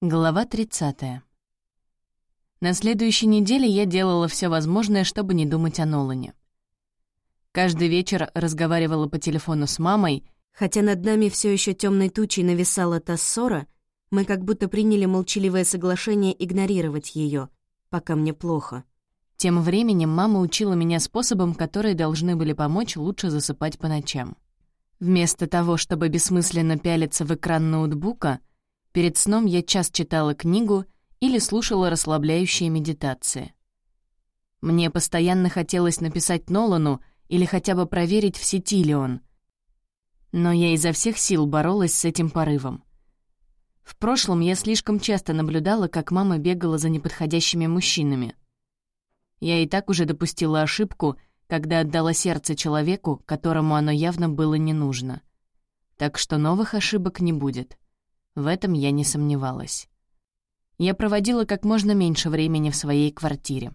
Глава 30. На следующей неделе я делала все возможное, чтобы не думать о Нолане. Каждый вечер разговаривала по телефону с мамой, хотя над нами все еще темной тучей нависала та ссора, мы как будто приняли молчаливое соглашение игнорировать ее, пока мне плохо. Тем временем мама учила меня способам, которые должны были помочь лучше засыпать по ночам. Вместо того, чтобы бессмысленно пялиться в экран ноутбука — Перед сном я час читала книгу или слушала расслабляющие медитации. Мне постоянно хотелось написать Нолану или хотя бы проверить, в сети ли он. Но я изо всех сил боролась с этим порывом. В прошлом я слишком часто наблюдала, как мама бегала за неподходящими мужчинами. Я и так уже допустила ошибку, когда отдала сердце человеку, которому оно явно было не нужно. Так что новых ошибок не будет. В этом я не сомневалась. Я проводила как можно меньше времени в своей квартире.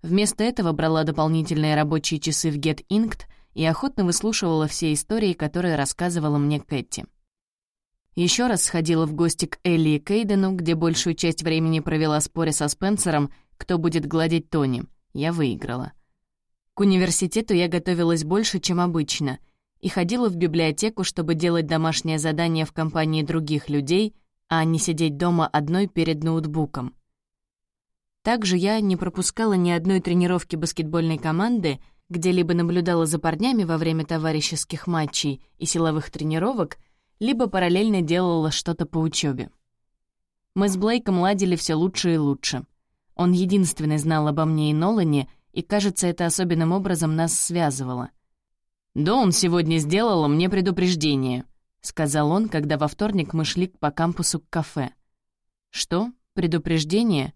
Вместо этого брала дополнительные рабочие часы в Get Inked и охотно выслушивала все истории, которые рассказывала мне Кэти. Еще раз сходила в гости к Элли и Кейдену, где большую часть времени провела споря со Спенсером, кто будет гладить Тони. Я выиграла. К университету я готовилась больше, чем обычно — и ходила в библиотеку, чтобы делать домашнее задание в компании других людей, а не сидеть дома одной перед ноутбуком. Также я не пропускала ни одной тренировки баскетбольной команды, где либо наблюдала за парнями во время товарищеских матчей и силовых тренировок, либо параллельно делала что-то по учебе. Мы с Блейком ладили все лучше и лучше. Он единственный знал обо мне и Нолане, и, кажется, это особенным образом нас связывало — «Да он сегодня сделала мне предупреждение», — сказал он, когда во вторник мы шли по кампусу к кафе. «Что? Предупреждение?»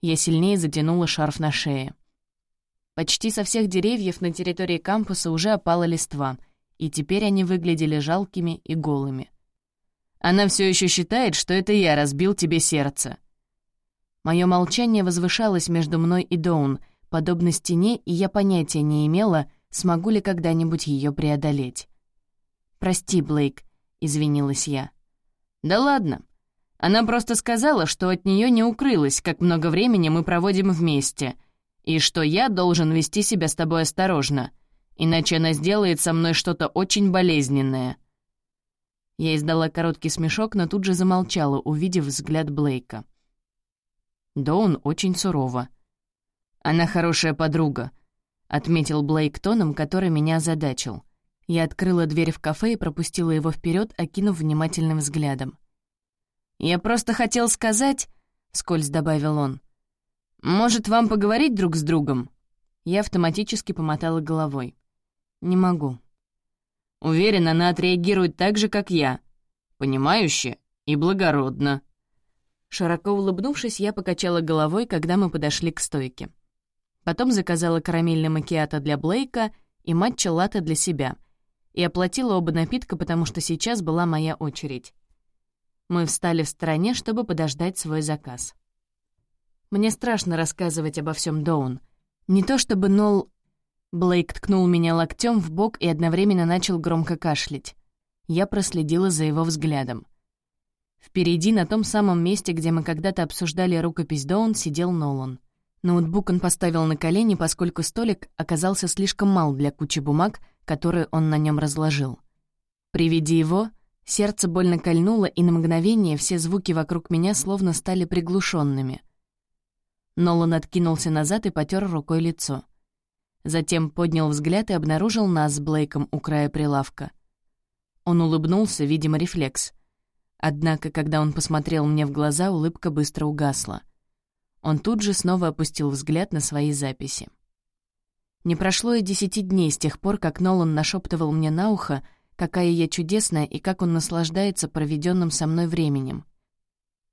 Я сильнее затянула шарф на шее. Почти со всех деревьев на территории кампуса уже опала листва, и теперь они выглядели жалкими и голыми. «Она все еще считает, что это я разбил тебе сердце». Мое молчание возвышалось между мной и Доун, подобно стене, и я понятия не имела, смогу ли когда-нибудь ее преодолеть. «Прости, Блейк», — извинилась я. «Да ладно. Она просто сказала, что от нее не укрылось, как много времени мы проводим вместе, и что я должен вести себя с тобой осторожно, иначе она сделает со мной что-то очень болезненное». Я издала короткий смешок, но тут же замолчала, увидев взгляд Блейка. Да он очень сурово. Она хорошая подруга, — отметил Блейк тоном, который меня озадачил. Я открыла дверь в кафе и пропустила его вперед, окинув внимательным взглядом. «Я просто хотел сказать...» — скользь добавил он. «Может, вам поговорить друг с другом?» Я автоматически помотала головой. «Не могу». Уверен, она отреагирует так же, как я. Понимающе и благородно. Широко улыбнувшись, я покачала головой, когда мы подошли к стойке. Потом заказала карамельный макиато для Блейка и матча-латте для себя. И оплатила оба напитка, потому что сейчас была моя очередь. Мы встали в стороне, чтобы подождать свой заказ. Мне страшно рассказывать обо всем Доун. Не то чтобы Нол... Блейк ткнул меня локтем в бок и одновременно начал громко кашлять. Я проследила за его взглядом. Впереди, на том самом месте, где мы когда-то обсуждали рукопись Доун, сидел Нолан. Ноутбук он поставил на колени, поскольку столик оказался слишком мал для кучи бумаг, которые он на нем разложил. При его сердце больно кольнуло, и на мгновение все звуки вокруг меня словно стали приглушенными. Нолан откинулся назад и потер рукой лицо. Затем поднял взгляд и обнаружил нас с Блейком у края прилавка. Он улыбнулся, видимо, рефлекс. Однако, когда он посмотрел мне в глаза, улыбка быстро угасла. Он тут же снова опустил взгляд на свои записи. Не прошло и десяти дней с тех пор, как Нолан нашептывал мне на ухо, какая я чудесная и как он наслаждается проведенным со мной временем.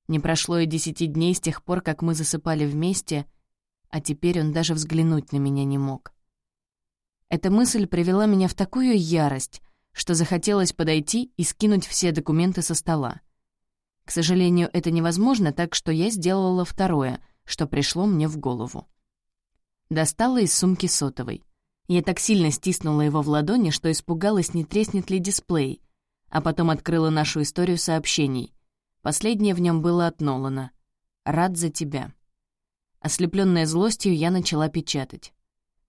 Не прошло и десяти дней с тех пор, как мы засыпали вместе, а теперь он даже взглянуть на меня не мог. Эта мысль привела меня в такую ярость, что захотелось подойти и скинуть все документы со стола. К сожалению, это невозможно, так что я сделала второе — что пришло мне в голову. Достала из сумки сотовой. Я так сильно стиснула его в ладони, что испугалась, не треснет ли дисплей, а потом открыла нашу историю сообщений. Последнее в нем было от Нолана. «Рад за тебя». Ослепленная злостью, я начала печатать.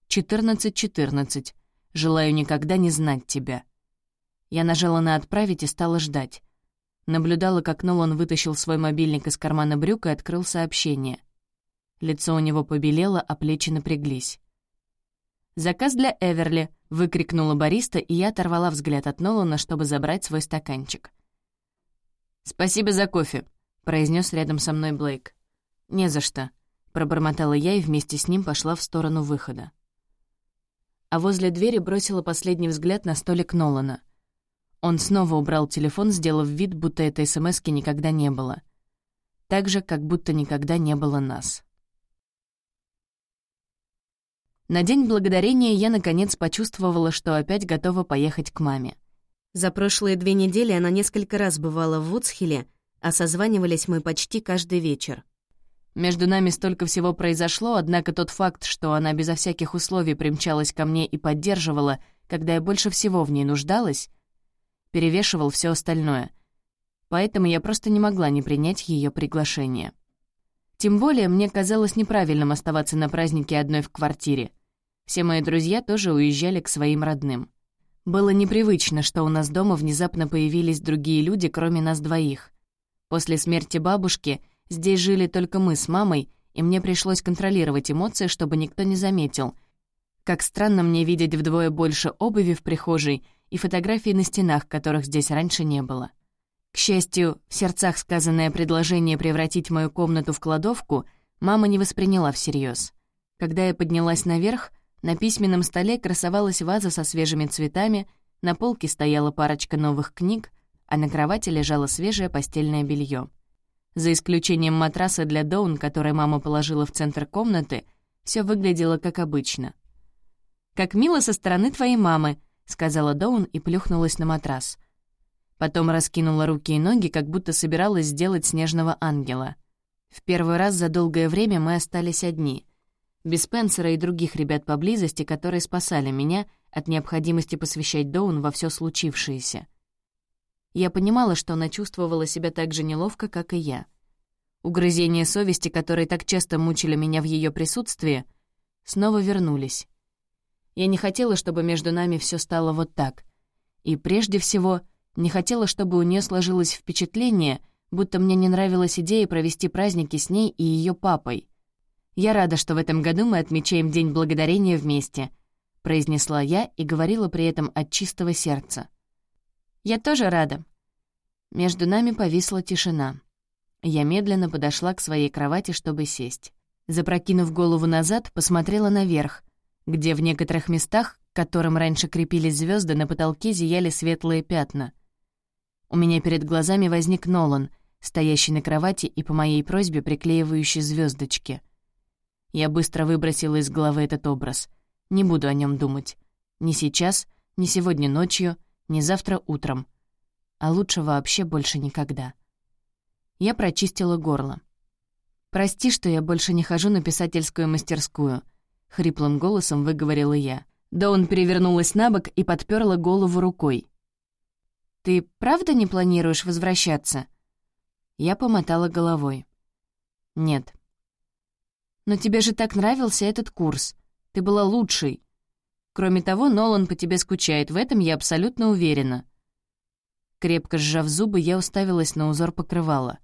«14-14. Желаю никогда не знать тебя». Я нажала на «Отправить» и стала ждать. Наблюдала, как Нолан вытащил свой мобильник из кармана брюк и открыл сообщение. Лицо у него побелело, а плечи напряглись. «Заказ для Эверли!» — выкрикнула бариста, и я оторвала взгляд от Нолана, чтобы забрать свой стаканчик. «Спасибо за кофе», — произнес рядом со мной Блейк. «Не за что», — пробормотала я и вместе с ним пошла в сторону выхода. А возле двери бросила последний взгляд на столик Нолана — он снова убрал телефон, сделав вид, будто этой СМСки никогда не было. Так же, как будто никогда не было нас. На День Благодарения я, наконец, почувствовала, что опять готова поехать к маме. За прошлые две недели она несколько раз бывала в Вудсхилле, а созванивались мы почти каждый вечер. Между нами столько всего произошло, однако тот факт, что она безо всяких условий примчалась ко мне и поддерживала, когда я больше всего в ней нуждалась, перевешивал все остальное. Поэтому я просто не могла не принять ее приглашение. Тем более мне казалось неправильным оставаться на празднике одной в квартире. Все мои друзья тоже уезжали к своим родным. Было непривычно, что у нас дома внезапно появились другие люди, кроме нас двоих. После смерти бабушки здесь жили только мы с мамой, и мне пришлось контролировать эмоции, чтобы никто не заметил. Как странно мне видеть вдвое больше обуви в прихожей и фотографии на стенах, которых здесь раньше не было. К счастью, в сердцах сказанное предложение превратить мою комнату в кладовку мама не восприняла всерьез. Когда я поднялась наверх, на письменном столе красовалась ваза со свежими цветами, на полке стояла парочка новых книг, а на кровати лежало свежее постельное белье. За исключением матраса для Доун, который мама положила в центр комнаты, все выглядело как обычно. «Как мило со стороны твоей мамы», — сказала Доун и плюхнулась на матрас. Потом раскинула руки и ноги, как будто собиралась сделать снежного ангела. В первый раз за долгое время мы остались одни. Без Спенсера и других ребят поблизости, которые спасали меня от необходимости посвящать Доун во все случившееся. Я понимала, что она чувствовала себя так же неловко, как и я. Угрызения совести, которые так часто мучили меня в ее присутствии, снова вернулись. Я не хотела, чтобы между нами все стало вот так. И прежде всего, не хотела, чтобы у нее сложилось впечатление, будто мне не нравилась идея провести праздники с ней и ее папой. «Я рада, что в этом году мы отмечаем День Благодарения вместе», — произнесла я и говорила при этом от чистого сердца. «Я тоже рада». Между нами повисла тишина. Я медленно подошла к своей кровати, чтобы сесть. Запрокинув голову назад, посмотрела наверх, где в некоторых местах, к которым раньше крепились звезды, на потолке зияли светлые пятна. У меня перед глазами возник Нолан, стоящий на кровати и по моей просьбе приклеивающий звездочки. Я быстро выбросила из головы этот образ. Не буду о нем думать. Ни сейчас, ни сегодня ночью, ни завтра утром. А лучше вообще больше никогда. Я прочистила горло. «Прости, что я больше не хожу на писательскую мастерскую», — хриплым голосом выговорила я. Доун перевернулась на бок и подперла голову рукой. «Ты правда не планируешь возвращаться?» Я помотала головой. «Нет». «Но тебе же так нравился этот курс. Ты была лучшей. Кроме того, Нолан по тебе скучает, в этом я абсолютно уверена». Крепко сжав зубы, я уставилась на узор покрывала.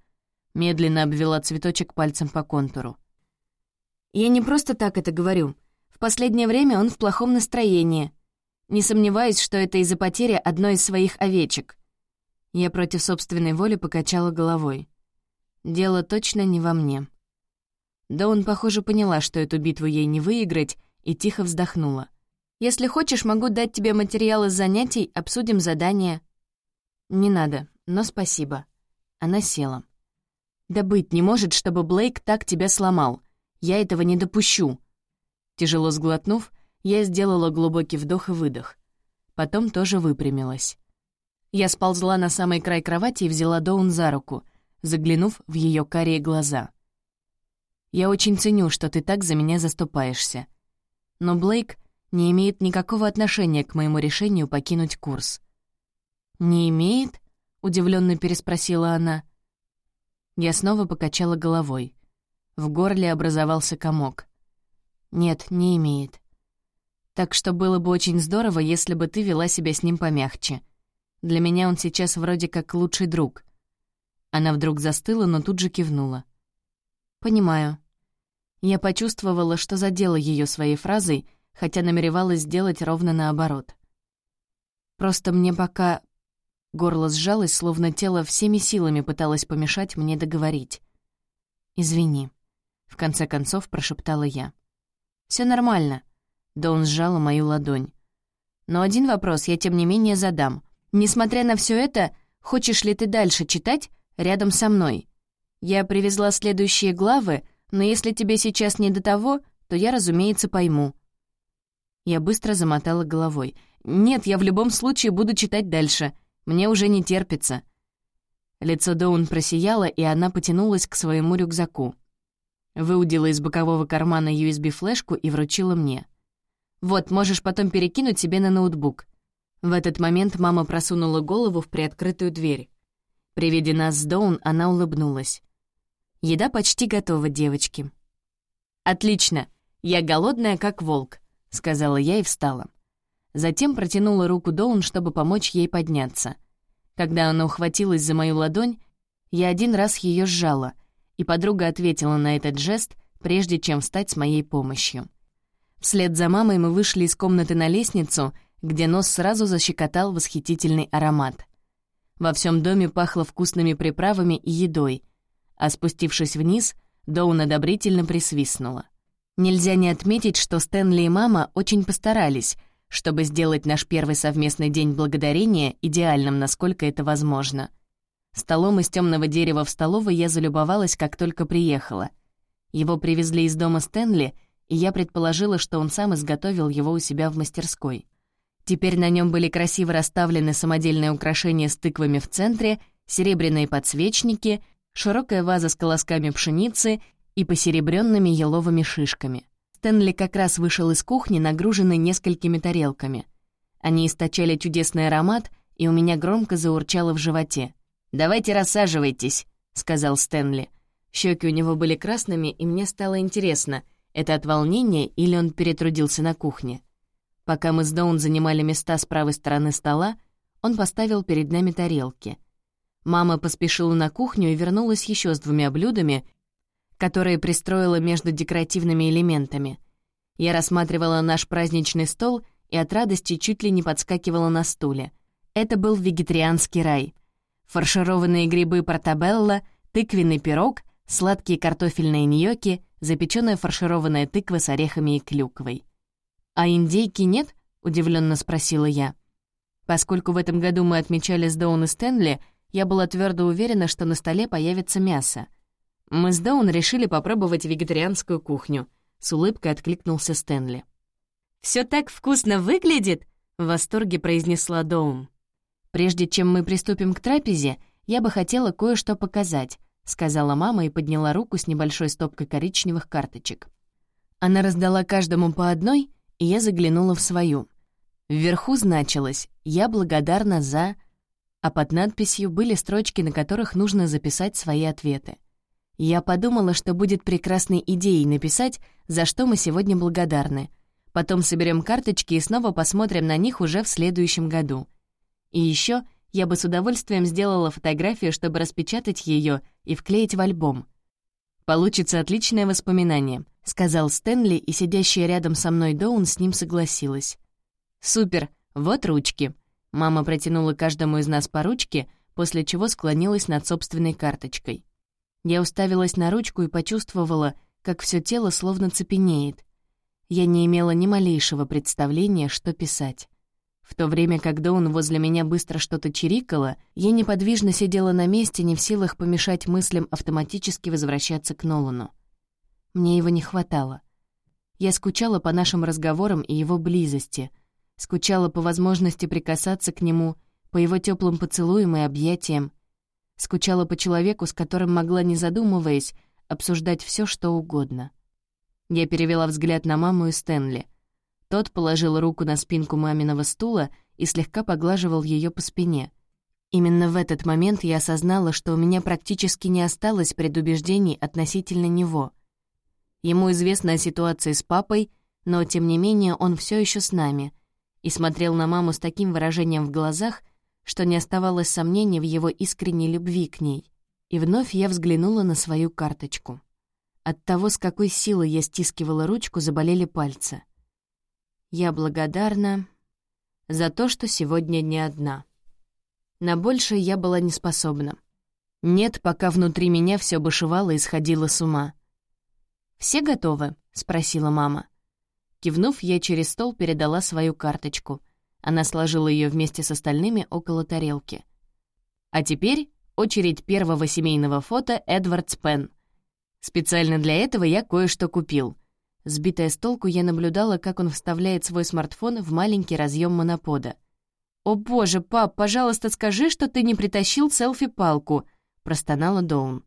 Медленно обвела цветочек пальцем по контуру. Я не просто так это говорю. В последнее время он в плохом настроении. Не сомневаюсь, что это из-за потери одной из своих овечек. Я против собственной воли покачала головой. Дело точно не во мне. Да он, похоже, поняла, что эту битву ей не выиграть, и тихо вздохнула. «Если хочешь, могу дать тебе материалы занятий, обсудим задание». «Не надо, но спасибо». Она села. «Да быть не может, чтобы Блейк так тебя сломал. Я этого не допущу». Тяжело сглотнув, я сделала глубокий вдох и выдох. Потом тоже выпрямилась. Я сползла на самый край кровати и взяла Доун за руку, заглянув в ее карие глаза. «Я очень ценю, что ты так за меня заступаешься. Но Блейк не имеет никакого отношения к моему решению покинуть курс». «Не имеет?» — удивленно переспросила она. Я снова покачала головой. В горле образовался комок. «Нет, не имеет. Так что было бы очень здорово, если бы ты вела себя с ним помягче. Для меня он сейчас вроде как лучший друг». Она вдруг застыла, но тут же кивнула. «Понимаю». Я почувствовала, что задела ее своей фразой, хотя намеревалась сделать ровно наоборот. «Просто мне пока...» Горло сжалось, словно тело всеми силами пыталось помешать мне договорить. «Извини», — в конце концов прошептала я. Все нормально», — Доун сжала мою ладонь. «Но один вопрос я тем не менее задам. Несмотря на все это, хочешь ли ты дальше читать рядом со мной? Я привезла следующие главы, но если тебе сейчас не до того, то я, разумеется, пойму». Я быстро замотала головой. «Нет, я в любом случае буду читать дальше. Мне уже не терпится». Лицо Доун просияло, и она потянулась к своему рюкзаку. Выудила из бокового кармана USB-флешку и вручила мне. «Вот, можешь потом перекинуть себе на ноутбук». В этот момент мама просунула голову в приоткрытую дверь. При виде нас с Доун она улыбнулась. «Еда почти готова, девочки». «Отлично! Я голодная, как волк», — сказала я и встала. Затем протянула руку Доун, чтобы помочь ей подняться. Когда она ухватилась за мою ладонь, я один раз ее сжала, и подруга ответила на этот жест, прежде чем встать с моей помощью. Вслед за мамой мы вышли из комнаты на лестницу, где нос сразу защекотал восхитительный аромат. Во всем доме пахло вкусными приправами и едой, а спустившись вниз, Доун одобрительно присвистнула. Нельзя не отметить, что Стэнли и мама очень постарались, чтобы сделать наш первый совместный день благодарения идеальным, насколько это возможно — Столом из темного дерева в столовой я залюбовалась, как только приехала. Его привезли из дома Стэнли, и я предположила, что он сам изготовил его у себя в мастерской. Теперь на нем были красиво расставлены самодельные украшения с тыквами в центре, серебряные подсвечники, широкая ваза с колосками пшеницы и посеребренными еловыми шишками. Стэнли как раз вышел из кухни, нагруженный несколькими тарелками. Они источали чудесный аромат, и у меня громко заурчало в животе — «Давайте рассаживайтесь», — сказал Стэнли. Щеки у него были красными, и мне стало интересно, это от волнения или он перетрудился на кухне. Пока мы с Доун занимали места с правой стороны стола, он поставил перед нами тарелки. Мама поспешила на кухню и вернулась еще с двумя блюдами, которые пристроила между декоративными элементами. Я рассматривала наш праздничный стол и от радости чуть ли не подскакивала на стуле. Это был вегетарианский рай — фаршированные грибы портабелла, тыквенный пирог, сладкие картофельные ньокки, запеченная фаршированная тыква с орехами и клюквой. «А индейки нет?» — удивленно спросила я. Поскольку в этом году мы отмечали с Доун и Стэнли, я была твердо уверена, что на столе появится мясо. Мы с Доун решили попробовать вегетарианскую кухню. С улыбкой откликнулся Стэнли. «Всё так вкусно выглядит!» — в восторге произнесла Доун. «Прежде чем мы приступим к трапезе, я бы хотела кое-что показать», — сказала мама и подняла руку с небольшой стопкой коричневых карточек. Она раздала каждому по одной, и я заглянула в свою. Вверху значилось «Я благодарна за...», а под надписью были строчки, на которых нужно записать свои ответы. Я подумала, что будет прекрасной идеей написать, за что мы сегодня благодарны. Потом соберем карточки и снова посмотрим на них уже в следующем году — и еще я бы с удовольствием сделала фотографию, чтобы распечатать ее и вклеить в альбом. «Получится отличное воспоминание», — сказал Стэнли, и сидящая рядом со мной Доун с ним согласилась. «Супер, вот ручки». Мама протянула каждому из нас по ручке, после чего склонилась над собственной карточкой. Я уставилась на ручку и почувствовала, как все тело словно цепенеет. Я не имела ни малейшего представления, что писать. В то время, когда он возле меня быстро что-то чирикало, я неподвижно сидела на месте, не в силах помешать мыслям автоматически возвращаться к Нолану. Мне его не хватало. Я скучала по нашим разговорам и его близости, скучала по возможности прикасаться к нему, по его теплым поцелуям и объятиям, скучала по человеку, с которым могла, не задумываясь, обсуждать все, что угодно. Я перевела взгляд на маму и Стэнли. Тот положил руку на спинку маминого стула и слегка поглаживал ее по спине. Именно в этот момент я осознала, что у меня практически не осталось предубеждений относительно него. Ему известна о ситуации с папой, но, тем не менее, он все еще с нами и смотрел на маму с таким выражением в глазах, что не оставалось сомнений в его искренней любви к ней. И вновь я взглянула на свою карточку. От того, с какой силой я стискивала ручку, заболели пальцы. Я благодарна за то, что сегодня не одна. На большее я была не способна. Нет, пока внутри меня все бушевало и сходило с ума. «Все готовы?» — спросила мама. Кивнув, я через стол передала свою карточку. Она сложила ее вместе с остальными около тарелки. А теперь очередь первого семейного фото Эдвард Спен. Специально для этого я кое-что купил. Сбитая с толку, я наблюдала, как он вставляет свой смартфон в маленький разъем монопода. «О боже, пап, пожалуйста, скажи, что ты не притащил селфи-палку», — простонала Доун.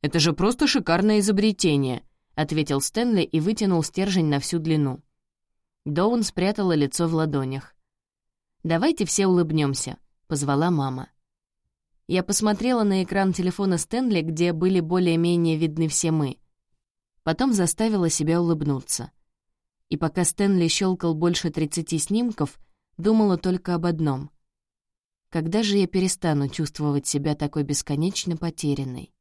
«Это же просто шикарное изобретение», — ответил Стэнли и вытянул стержень на всю длину. Доун спрятала лицо в ладонях. «Давайте все улыбнемся», — позвала мама. Я посмотрела на экран телефона Стэнли, где были более-менее видны все мы. Потом заставила себя улыбнуться. И пока Стэнли щелкал больше 30 снимков, думала только об одном. Когда же я перестану чувствовать себя такой бесконечно потерянной?